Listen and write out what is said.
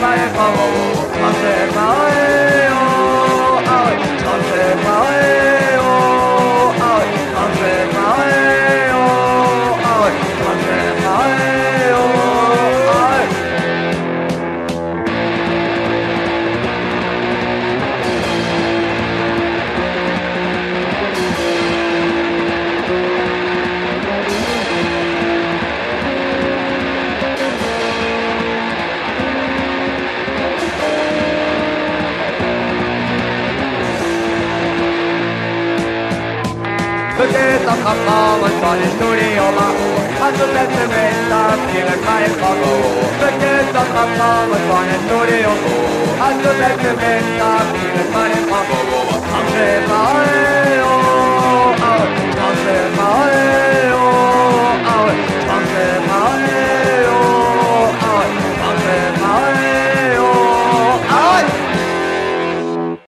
Bare oh, au. Perché Because I've got mama trying to do the oma And to let the rest of you. look my papa Because I've got mama trying to do the oma to let the rest of a I'm saying my oh, oh, I'm my oh, oh, I'm my